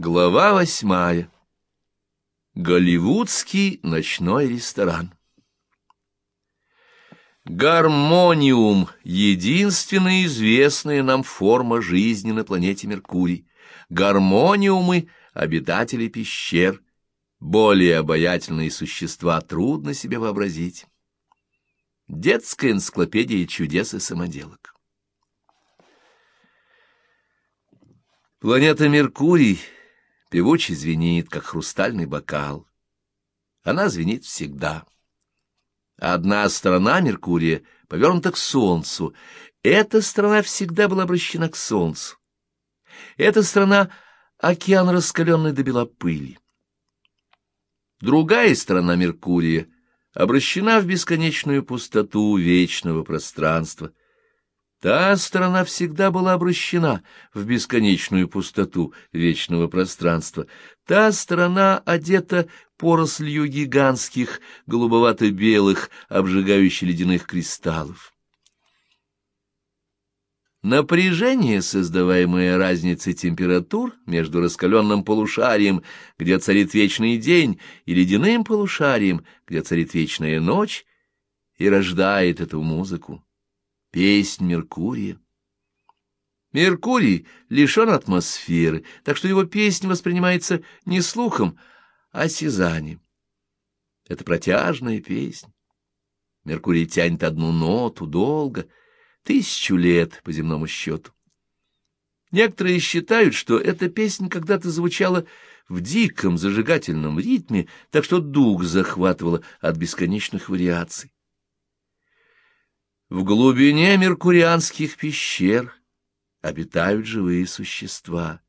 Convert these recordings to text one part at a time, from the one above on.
Глава восьмая. Голливудский ночной ресторан. Гармониум — единственная известная нам форма жизни на планете Меркурий. Гармониумы — обитатели пещер. Более обаятельные существа трудно себе вообразить. Детская энциклопедия чудес и самоделок. Планета Меркурий — певуче звенит, как хрустальный бокал. Она звенит всегда. Одна сторона Меркурия повернута к Солнцу. Эта сторона всегда была обращена к Солнцу. Эта сторона — океан, раскаленный до бела пыли. Другая сторона Меркурия обращена в бесконечную пустоту вечного пространства — Та сторона всегда была обращена в бесконечную пустоту вечного пространства. Та сторона одета порослью гигантских голубовато-белых, обжигающих ледяных кристаллов. Напряжение, создаваемое разницей температур между раскаленным полушарием, где царит вечный день, и ледяным полушарием, где царит вечная ночь, и рождает эту музыку песнь Меркурия. Меркурий лишен атмосферы, так что его песня воспринимается не слухом, а осязанием. Это протяжная песня. Меркурий тянет одну ноту долго, тысячу лет по земному счету. Некоторые считают, что эта песня когда-то звучала в диком зажигательном ритме, так что дух захватывала от бесконечных вариаций. В глубине меркурианских пещер обитают живые существа.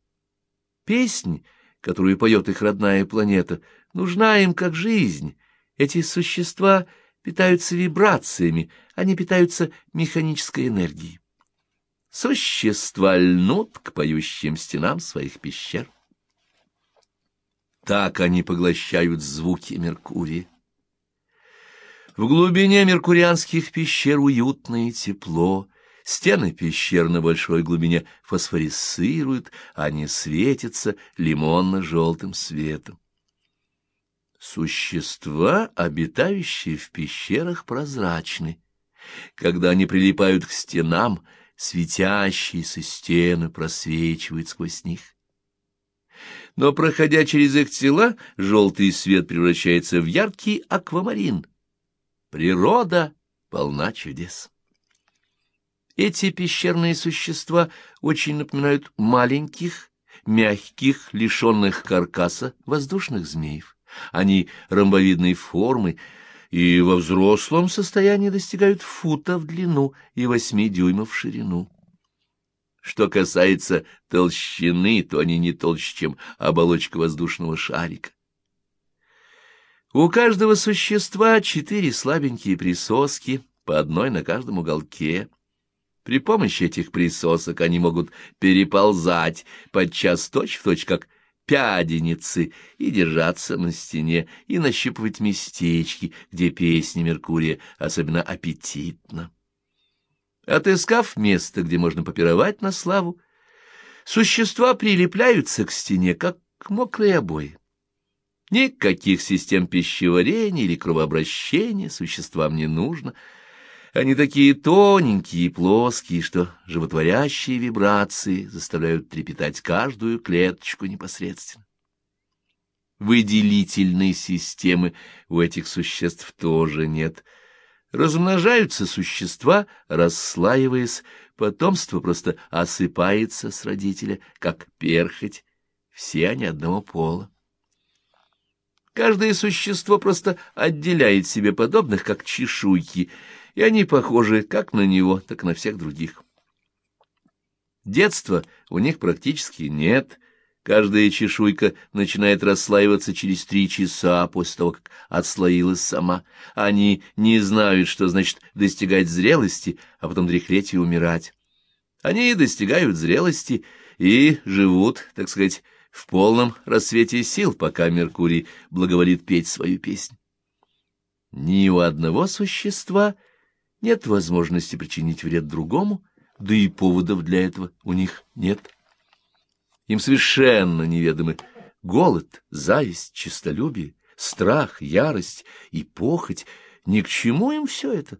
Песнь, которую поет их родная планета, нужна им как жизнь. Эти существа питаются вибрациями, они питаются механической энергией. Существа льнут к поющим стенам своих пещер. Так они поглощают звуки Меркурия. В глубине меркурианских пещер уютно и тепло. Стены пещер на большой глубине фосфорисцируют, они светятся лимонно-желтым светом. Существа, обитающие в пещерах, прозрачны. Когда они прилипают к стенам, светящиеся стены просвечивают сквозь них. Но, проходя через их тела, желтый свет превращается в яркий аквамарин — Природа полна чудес. Эти пещерные существа очень напоминают маленьких, мягких, лишенных каркаса воздушных змеев. Они ромбовидной формы и во взрослом состоянии достигают фута в длину и восьми дюймов в ширину. Что касается толщины, то они не толще, чем оболочка воздушного шарика. У каждого существа четыре слабенькие присоски, по одной на каждом уголке. При помощи этих присосок они могут переползать, подчас точь-в-точь, точь, как пяденицы, и держаться на стене, и нащупывать местечки, где песни Меркурия особенно аппетитно. Отыскав место, где можно попировать на славу, существа прилепляются к стене, как к мокрой обои. Никаких систем пищеварения или кровообращения существам не нужно. Они такие тоненькие и плоские, что животворящие вибрации заставляют трепетать каждую клеточку непосредственно. Выделительной системы у этих существ тоже нет. Размножаются существа, расслаиваясь, потомство просто осыпается с родителя, как перхоть, все они одного пола. Каждое существо просто отделяет себе подобных, как чешуйки, и они похожи как на него, так и на всех других. Детства у них практически нет. Каждая чешуйка начинает расслаиваться через три часа после того, как отслоилась сама. Они не знают, что значит достигать зрелости, а потом дряхлеть и умирать. Они достигают зрелости и живут, так сказать, в полном рассвете сил, пока Меркурий благоволит петь свою песнь. Ни у одного существа нет возможности причинить вред другому, да и поводов для этого у них нет. Им совершенно неведомы голод, зависть, честолюбие, страх, ярость и похоть. Ни к чему им все это.